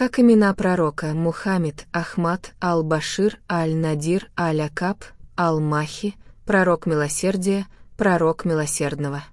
как имена пророка Мухаммед, Ахмад, Ал-Башир, Аль-Надир, Аль-Акаб, Ал-Махи, пророк милосердия, пророк милосердного.